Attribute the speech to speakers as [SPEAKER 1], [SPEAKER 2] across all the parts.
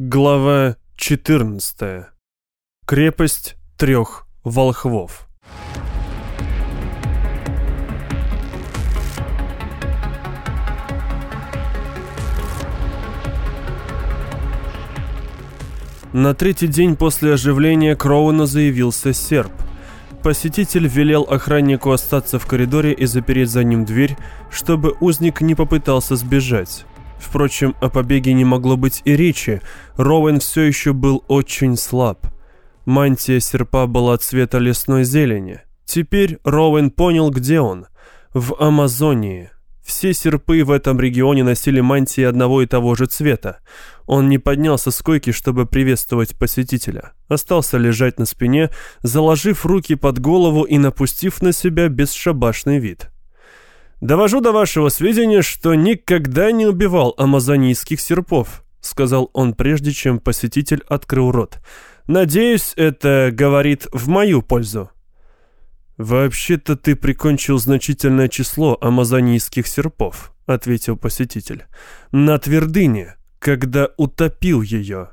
[SPEAKER 1] Глава 14. Крепость трех волхвов. На третий день после оживления Кроуна заявился серп. Посетитель велел охраннику остаться в коридоре и запереть за ним дверь, чтобы узник не попытался сбежать. Впрочем, о побеге не могло быть и речи. Роуэн все еще был очень слаб. Мантия серпа была цвета лесной зелени. Теперь Роуэн понял, где он. В Амазонии. Все серпы в этом регионе носили мантии одного и того же цвета. Он не поднялся с койки, чтобы приветствовать посетителя. Остался лежать на спине, заложив руки под голову и напустив на себя бесшабашный вид. «Довожу до вашего сведения, что никогда не убивал амазонийских серпов», сказал он прежде, чем посетитель открыл рот. «Надеюсь, это говорит в мою пользу». «Вообще-то ты прикончил значительное число амазонийских серпов», — ответил посетитель. «На твердыне, когда утопил ее».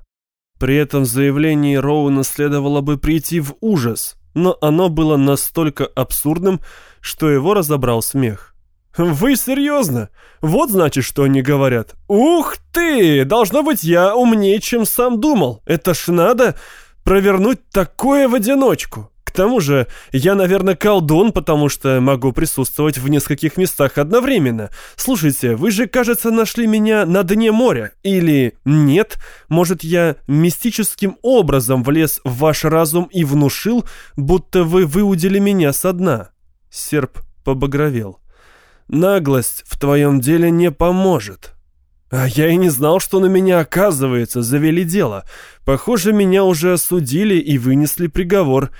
[SPEAKER 1] При этом заявлении Роуна следовало бы прийти в ужас, но оно было настолько абсурдным, что его разобрал смех. «Вы серьезно? Вот значит, что они говорят. Ух ты! Должно быть, я умнее, чем сам думал. Это ж надо провернуть такое в одиночку. К тому же, я, наверное, колдун, потому что могу присутствовать в нескольких местах одновременно. Слушайте, вы же, кажется, нашли меня на дне моря. Или нет? Может, я мистическим образом влез в ваш разум и внушил, будто вы выудили меня со дна?» Серп побагровел. Наглость в твоем деле не поможет. А я и не знал, что на меня, оказывается, завели дело. Похоже, меня уже осудили и вынесли приговор.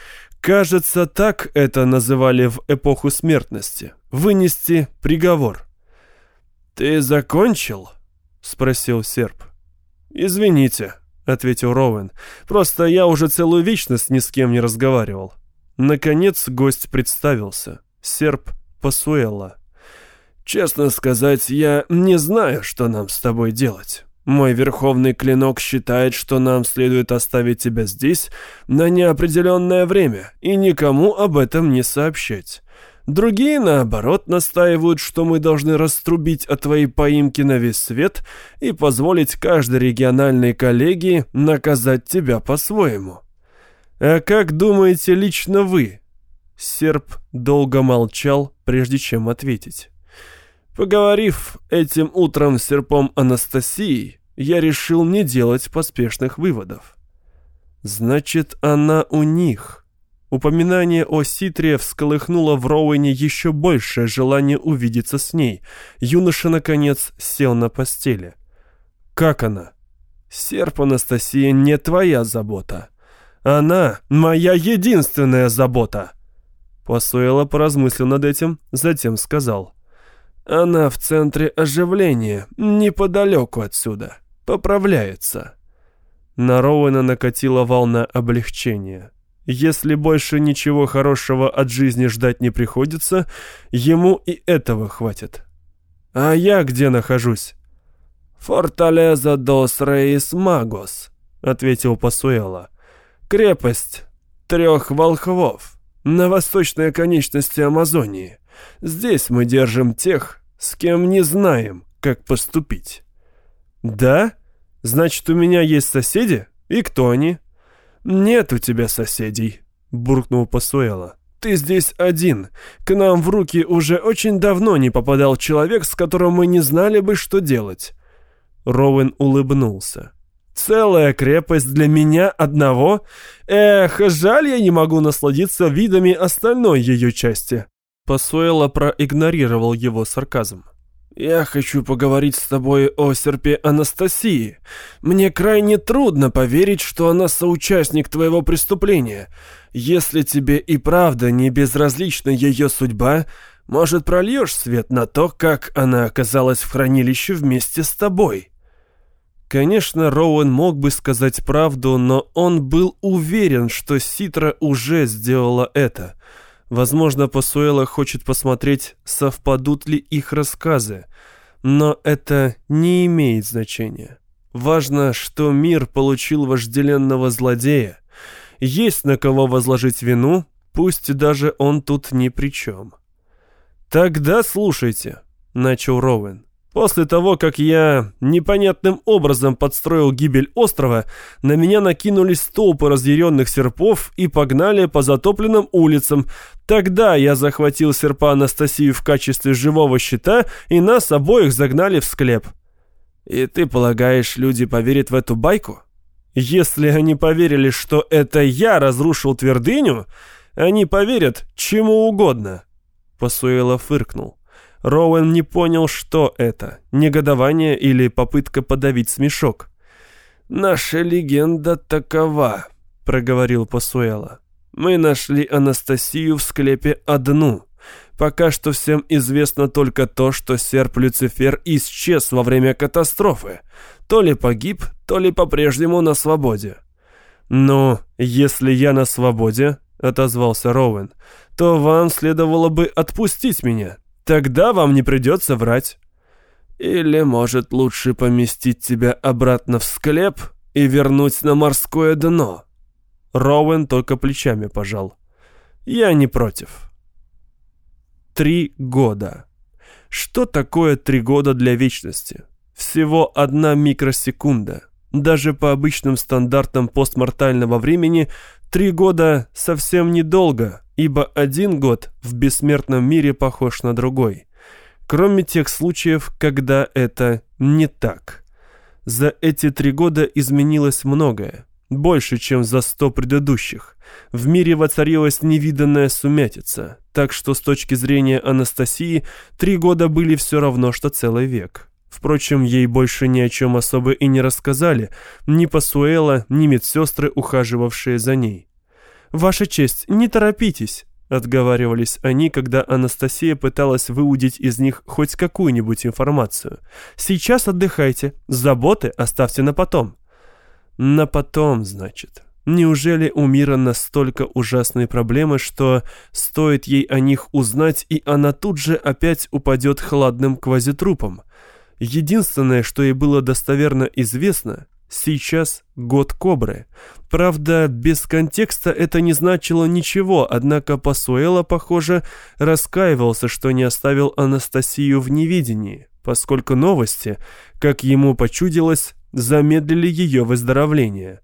[SPEAKER 1] Кажется, так это называли в эпоху смертности. Вынести приговор. «Ты закончил?» — спросил серп. «Извините», — ответил Роуэн. «Просто я уже целую вечность ни с кем не разговаривал». Наконец гость представился. Серп Пасуэлла. Честно сказать, я не знаю, что нам с тобой делать. Мой верховный клинок считает, что нам следует оставить тебя здесь на неопределенное время и никому об этом не сообщать. Другие, наоборот, настаивают, что мы должны раструбить о твоей поимке на весь свет и позволить каждой региональной коллегии наказать тебя по-своему. А как думаете лично вы? Серп долго молчал, прежде чем ответить. Поговорив этим утром с серпом Анастасии, я решил не делать поспешных выводов. Значит, она у них. Упоминание о Ситре всколыхнуло в Роуэне еще большее желание увидеться с ней. Юноша, наконец, сел на постели. «Как она?» «Серп Анастасия не твоя забота. Она моя единственная забота!» Посуэлла поразмыслил над этим, затем сказал. Она в центре оживления, неподалеку отсюда. Поправляется. На Роуэна накатила волна облегчения. Если больше ничего хорошего от жизни ждать не приходится, ему и этого хватит. А я где нахожусь? «Форталеза дос Рейс Магос», — ответил Пасуэла. «Крепость трех волхвов на восточной конечности Амазонии. Здесь мы держим тех, с кем не знаем, как поступить». «Да? Значит, у меня есть соседи? И кто они?» «Нет у тебя соседей», — буркнул Пасуэла. «Ты здесь один. К нам в руки уже очень давно не попадал человек, с которым мы не знали бы, что делать». Роуэн улыбнулся. «Целая крепость для меня одного? Эх, жаль, я не могу насладиться видами остальной ее части». Пасуэла проигнорировал его сарказм. «Я хочу поговорить с тобой о серпе Анастасии. Мне крайне трудно поверить, что она соучастник твоего преступления. Если тебе и правда не безразлична ее судьба, может, прольешь свет на то, как она оказалась в хранилище вместе с тобой?» Конечно, Роуэн мог бы сказать правду, но он был уверен, что Ситра уже сделала это – Возможно, Пасуэла хочет посмотреть, совпадут ли их рассказы, но это не имеет значения. Важно, что мир получил вожделенного злодея. Есть на кого возложить вину, пусть даже он тут ни при чем. «Тогда слушайте», — начал Роуэн. После того, как я непонятным образом подстроил гибель острова, на меня накинулись толпы разъяренных серпов и погнали по затопленным улицам. Тогда я захватил серпа Анастасию в качестве живого щита, и нас обоих загнали в склеп. И ты полагаешь, люди поверят в эту байку? Если они поверили, что это я разрушил твердыню, они поверят чему угодно. Пасуэло фыркнул. Роуэн не понял, что это, негодование или попытка подавить смешок. «Наша легенда такова», — проговорил Пасуэла. «Мы нашли Анастасию в склепе одну. Пока что всем известно только то, что серп Люцифер исчез во время катастрофы. То ли погиб, то ли по-прежнему на свободе». «Ну, если я на свободе», — отозвался Роуэн, — «то вам следовало бы отпустить меня, Тогда вам не придется врать. Или, может, лучше поместить тебя обратно в склеп и вернуть на морское дно?» Роуэн только плечами пожал. «Я не против». Три года. Что такое три года для вечности? Всего одна микросекунда. Даже по обычным стандартам постмортального времени три года совсем недолго, ибо один год в бессмертном мире похож на другой, кроме тех случаев, когда это не так. За эти три года изменилось многое, больше, чем за сто предыдущих. В мире воцарилась невиданная сумятица, так что с точки зрения Анастасии три года были все равно, что целый век. Впрочем, ей больше ни о чем особо и не рассказали, ни Пасуэла, ни медсестры, ухаживавшие за ней. «Ваша честь, не торопитесь», — отговаривались они, когда Анастасия пыталась выудить из них хоть какую-нибудь информацию. «Сейчас отдыхайте, заботы оставьте на потом». «На потом, значит». Неужели у мира настолько ужасные проблемы, что стоит ей о них узнать, и она тут же опять упадет хладным квазитрупом? Единственное, что ей было достоверно известно, Сейчас год кобры. Правда, без контекста это не значило ничего, однако Пасуэло, похоже, раскаивался, что не оставил Анастасию в невидении, поскольку новости, как ему почудилось, замедлили ее выздоровление.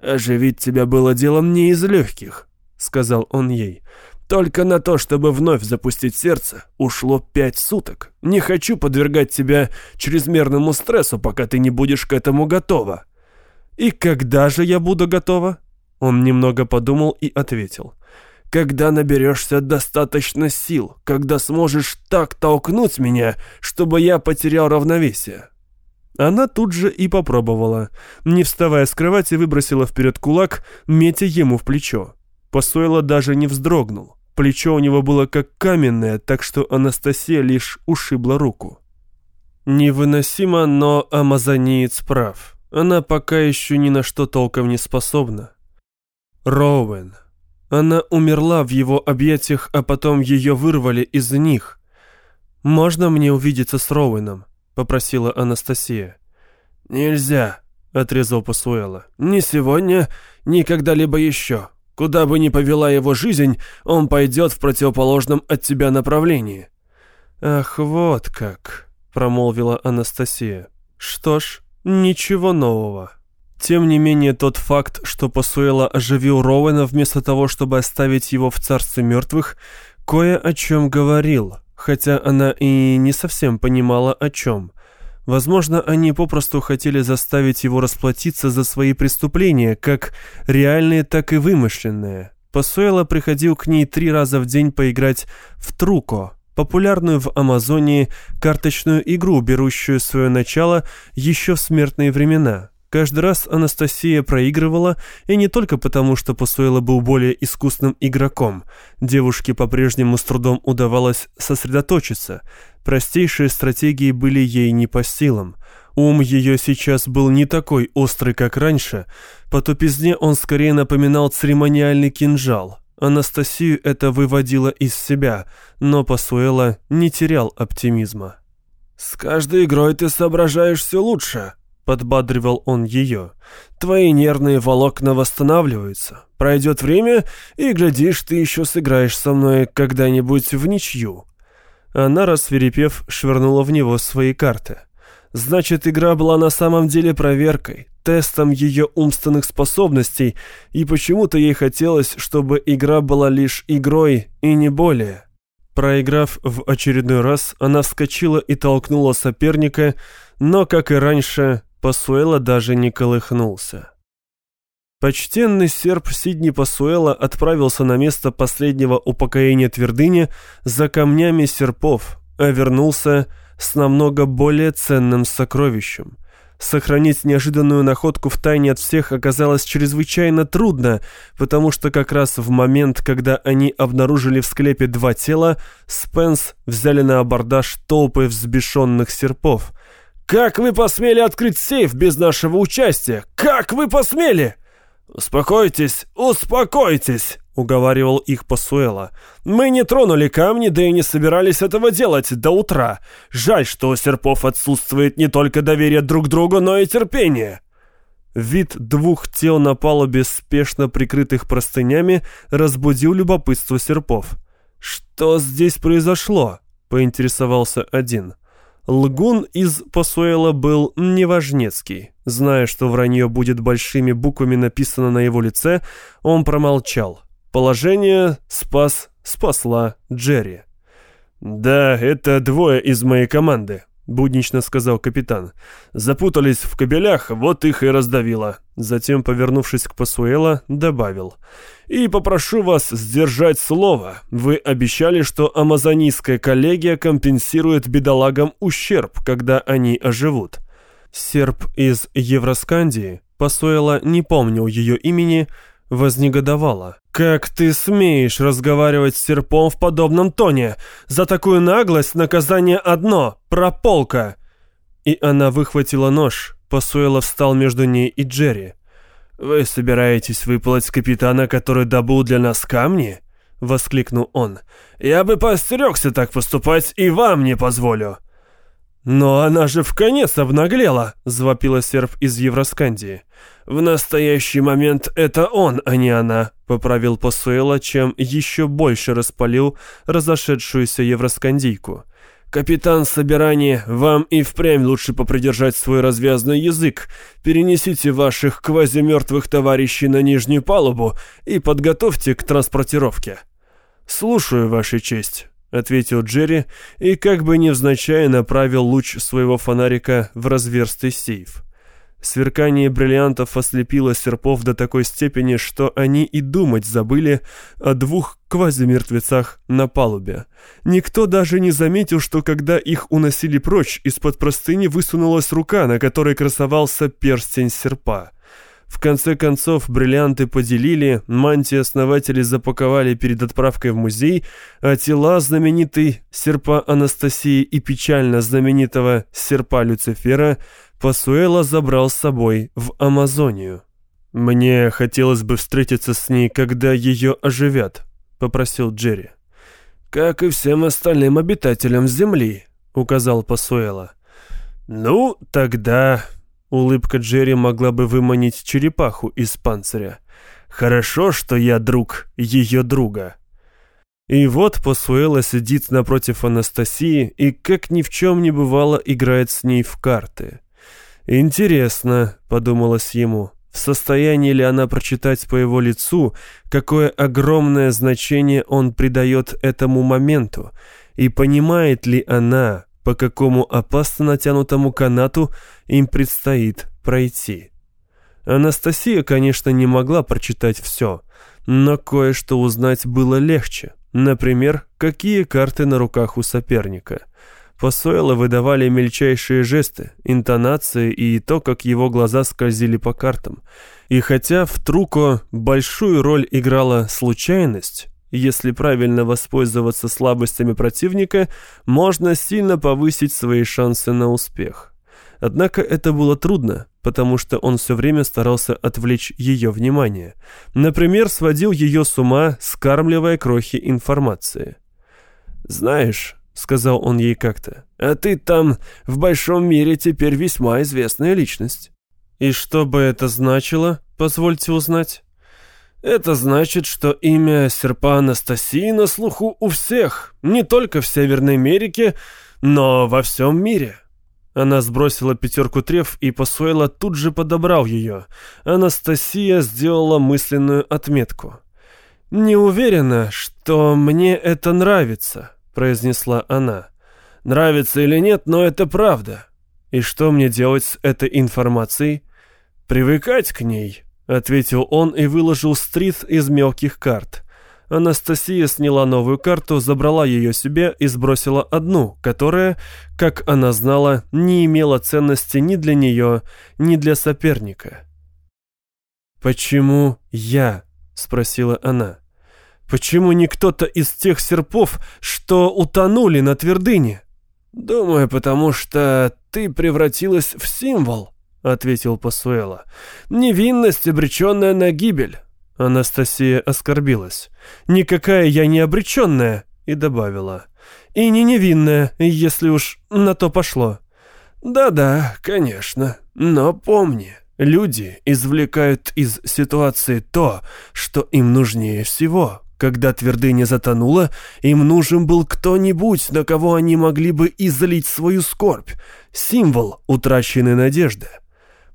[SPEAKER 1] «Оживить тебя было делом не из легких», — сказал он ей. Только на то, чтобы вновь запустить сердце, ушло пять суток. Не хочу подвергать тебя чрезмерному стрессу, пока ты не будешь к этому готова». «И когда же я буду готова?» Он немного подумал и ответил. «Когда наберешься достаточно сил, когда сможешь так толкнуть меня, чтобы я потерял равновесие». Она тут же и попробовала. Не вставая с кровати, выбросила вперед кулак, метя ему в плечо. Посойло даже не вздрогнул. Плечо у него было как каменное, так что Анастасия лишь ушибла руку. Невыносимо, но амазониец прав. Она пока еще ни на что толком не способна. Роуэн. Она умерла в его объятиях, а потом ее вырвали из них. «Можно мне увидеться с Роуэном?» — попросила Анастасия. «Нельзя», — отрезал Пасуэла. «Ни сегодня, ни когда-либо еще. Куда бы ни повела его жизнь, он пойдет в противоположном от тебя направлении». «Ах, вот как», — промолвила Анастасия. «Что ж, ничего нового». Тем не менее, тот факт, что Пасуэла оживил Роуэна вместо того, чтобы оставить его в царстве мертвых, кое о чем говорил, хотя она и не совсем понимала о чем. Возможно, они попросту хотели заставить его расплатиться за свои преступления, как реальные, так и вымышленные. Посуэло приходил к ней три раза в день поиграть в Труко, популярную в Амазонии карточную игру, берущую свое начало еще в смертные времена. Каждый раз Анастасия проигрывала, и не только потому, что Пасуэла был более искусным игроком. Девушке по-прежнему с трудом удавалось сосредоточиться. Простейшие стратегии были ей не по силам. Ум ее сейчас был не такой острый, как раньше. По тупизне он скорее напоминал церемониальный кинжал. Анастасию это выводило из себя, но Пасуэла не терял оптимизма. «С каждой игрой ты соображаешь все лучше», подбадривал он ее. «Твои нервные волокна восстанавливаются. Пройдет время, и, глядишь, ты еще сыграешь со мной когда-нибудь в ничью». Она, рассверепев, швырнула в него свои карты. Значит, игра была на самом деле проверкой, тестом ее умственных способностей, и почему-то ей хотелось, чтобы игра была лишь игрой и не более. Проиграв в очередной раз, она вскочила и толкнула соперника, но, как и раньше, Пасуэла даже не колыхнулся. Почтенный серп Сидни Пасуэла отправился на место последнего упокоения твердыни за камнями серпов, а вернулся с намного более ценным сокровищем. Сохранить неожиданную находку в тайне от всех оказалось чрезвычайно трудно, потому что как раз в момент, когда они обнаружили в склепе два тела, Спенс взяли на абордаж толпы взбешенных серпов. «Как вы посмели открыть сейф без нашего участия? Как вы посмели?» «Успокойтесь, успокойтесь!» — уговаривал их Пасуэла. «Мы не тронули камни, да и не собирались этого делать до утра. Жаль, что у серпов отсутствует не только доверие друг другу, но и терпение». Вид двух тел на палубе, спешно прикрытых простынями, разбудил любопытство серпов. «Что здесь произошло?» — поинтересовался один. Лгун из Посуэла был неважнецкий. Зная, что вранье будет большими буквами написано на его лице, он промолчал. Положение спас, спасла Джерри. «Да, это двое из моей команды», буднично сказал капитан. «Запутались в кабелях, вот их и раздавило». Затем, повернувшись к Пасуэла, добавил. «И попрошу вас сдержать слово. Вы обещали, что амазонийская коллегия компенсирует бедолагам ущерб, когда они оживут». Серб из Евроскандии, Пасуэла не помнил ее имени, вознегодовала. «Как ты смеешь разговаривать с серпом в подобном тоне? За такую наглость наказание одно — прополка!» И она выхватила нож. Пасуэла встал между ней и Джерри. «Вы собираетесь выплать с капитана, который добыл для нас камни?» — воскликнул он. «Я бы постерегся так поступать и вам не позволю!» «Но она же в конец обнаглела!» — завопила серб из Евроскандии. «В настоящий момент это он, а не она», — поправил Посуэла, чем еще больше распалил разошедшуюся евроскандийку. «Капитан Собирани, вам и впрямь лучше попридержать свой развязный язык. Перенесите ваших квазимертвых товарищей на нижнюю палубу и подготовьте к транспортировке». «Слушаю, Ваша честь». — ответил Джерри и как бы невзначай направил луч своего фонарика в разверстый сейф. Сверкание бриллиантов ослепило серпов до такой степени, что они и думать забыли о двух квазимертвецах на палубе. Никто даже не заметил, что когда их уносили прочь, из-под простыни высунулась рука, на которой красовался перстень серпа. В конце концов, бриллианты поделили, мантии основатели запаковали перед отправкой в музей, а тела знаменитой серпа Анастасии и печально знаменитого серпа Люцифера Пасуэла забрал с собой в Амазонию. «Мне хотелось бы встретиться с ней, когда ее оживят», — попросил Джерри. «Как и всем остальным обитателям Земли», — указал Пасуэла. «Ну, тогда Улыбка Джерри могла бы выманить черепаху из панциря. «Хорошо, что я друг ее друга». И вот Посуэла сидит напротив Анастасии и, как ни в чем не бывало, играет с ней в карты. «Интересно», — подумалось ему, — «в состоянии ли она прочитать по его лицу, какое огромное значение он придает этому моменту, и понимает ли она, по какому опасно натянутому канату им предстоит пройти. Анастасия, конечно, не могла прочитать все, но кое-что узнать было легче. Например, какие карты на руках у соперника. Посойло выдавали мельчайшие жесты, интонации и то, как его глаза скользили по картам. И хотя в Труко большую роль играла случайность, если правильно воспользоваться слабостями противника, можно сильно повысить свои шансы на успех. Однако это было трудно, потому что он все время старался отвлечь ее внимание. Например, сводил ее с ума, скармливая крохи информации. «Знаешь», — сказал он ей как-то. «А ты там в большом мире теперь весьма известная личность». «И что бы это значило, позвольте узнать?» «Это значит, что имя серпа Анастасии на слуху у всех, не только в Северной Америке, но во всем мире». Она сбросила пятерку треф, и Посуэла тут же подобрал ее. Анастасия сделала мысленную отметку. «Не уверена, что мне это нравится», — произнесла она. «Нравится или нет, но это правда. И что мне делать с этой информацией?» «Привыкать к ней», — ответил он и выложил стрит из мелких карт. Анастасия сняла новую карту, забрала ее себе и сбросила одну, которая, как она знала, не имела ценности ни для нее, ни для соперника. «Почему я?» — спросила она. «Почему не кто-то из тех серпов, что утонули на твердыне?» «Думаю, потому что ты превратилась в символ», — ответил Пасуэла. «Невинность, обреченная на гибель». Анастасия оскорбилась. «Никакая я не обреченная», — и добавила. «И не невинная, если уж на то пошло». «Да-да, конечно, но помни, Люди извлекают из ситуации то, что им нужнее всего. Когда твердыня затонула, им нужен был кто-нибудь, на кого они могли бы излить свою скорбь. Символ утраченной надежды.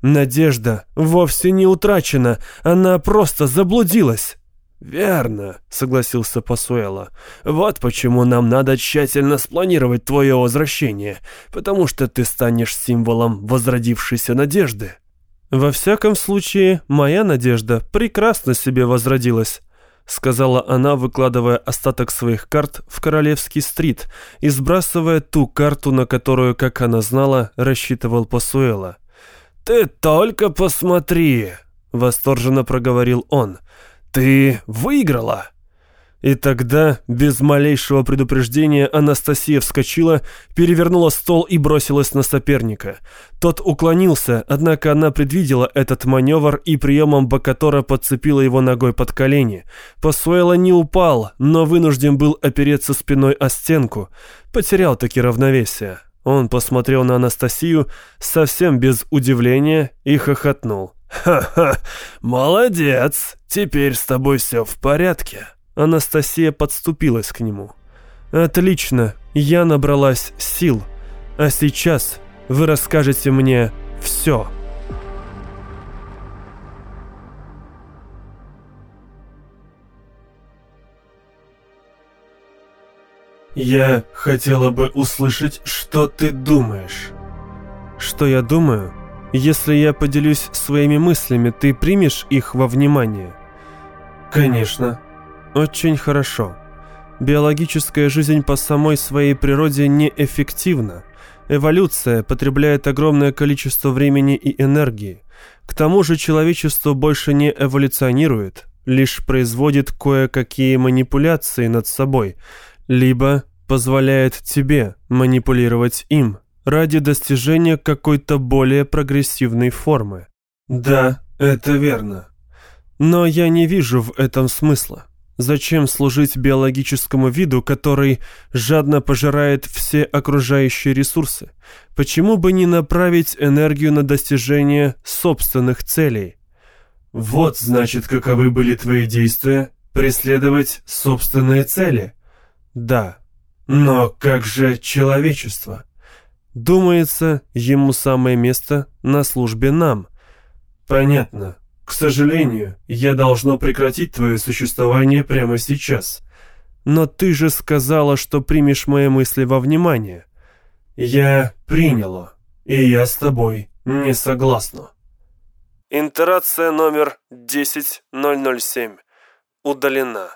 [SPEAKER 1] Надежда вовсе не утрачена, она просто заблудилась. «Верно», — согласился Пасуэла. «Вот почему нам надо тщательно спланировать твое возвращение, потому что ты станешь символом возродившейся надежды». «Во всяком случае, моя надежда прекрасно себе возродилась», сказала она, выкладывая остаток своих карт в Королевский стрит и сбрасывая ту карту, на которую, как она знала, рассчитывал Пасуэла.
[SPEAKER 2] «Ты только посмотри!» — восторженно проговорил он. «Ты выиграла!»
[SPEAKER 1] И тогда, без малейшего предупреждения, Анастасия вскочила, перевернула стол и бросилась на соперника. Тот уклонился, однако она предвидела этот маневр и приемом Бакатора подцепила его ногой под колени. Посуэла не упал, но вынужден был опереться спиной о стенку. Потерял таки равновесие. Он посмотрел на Анастасию совсем без удивления и хохотнул.
[SPEAKER 2] «Ха-ха, молодец, теперь с тобой все в порядке».
[SPEAKER 1] Анастасия подступилась к нему. «Отлично, я набралась сил. А сейчас вы расскажете мне все».
[SPEAKER 3] «Я хотела бы услышать, что ты думаешь».
[SPEAKER 1] «Что я думаю? Если я поделюсь своими мыслями, ты примешь их во внимание?»
[SPEAKER 3] «Конечно».
[SPEAKER 1] Очень хорошо. Биологическая жизнь по самой своей природе неэффективна. Эволюция потребляет огромное количество времени и энергии. К тому же человечество больше не эволюционирует, лишь производит кое-какие манипуляции над собой, либо позволяет тебе манипулировать им ради достижения какой-то более прогрессивной формы.
[SPEAKER 3] Да, это верно.
[SPEAKER 1] Но я не вижу в этом смысла. Зачем служить биологическому виду, который жадно пожирает все окружающие ресурсы? Почему бы не направить энергию на достижение собственных целей?
[SPEAKER 3] Вот, значит, каковы были твои действия? Преследовать собственные цели?
[SPEAKER 1] Да.
[SPEAKER 3] Но как же человечество?
[SPEAKER 1] Думается, ему самое место на службе нам.
[SPEAKER 3] Понятно. К сожалению, я должно прекратить твое существование прямо сейчас.
[SPEAKER 1] Но ты же сказала, что примешь мои мысли во внимание.
[SPEAKER 3] Я приняла, и я с тобой не согласна.
[SPEAKER 1] Интерация номер 10007 удалена.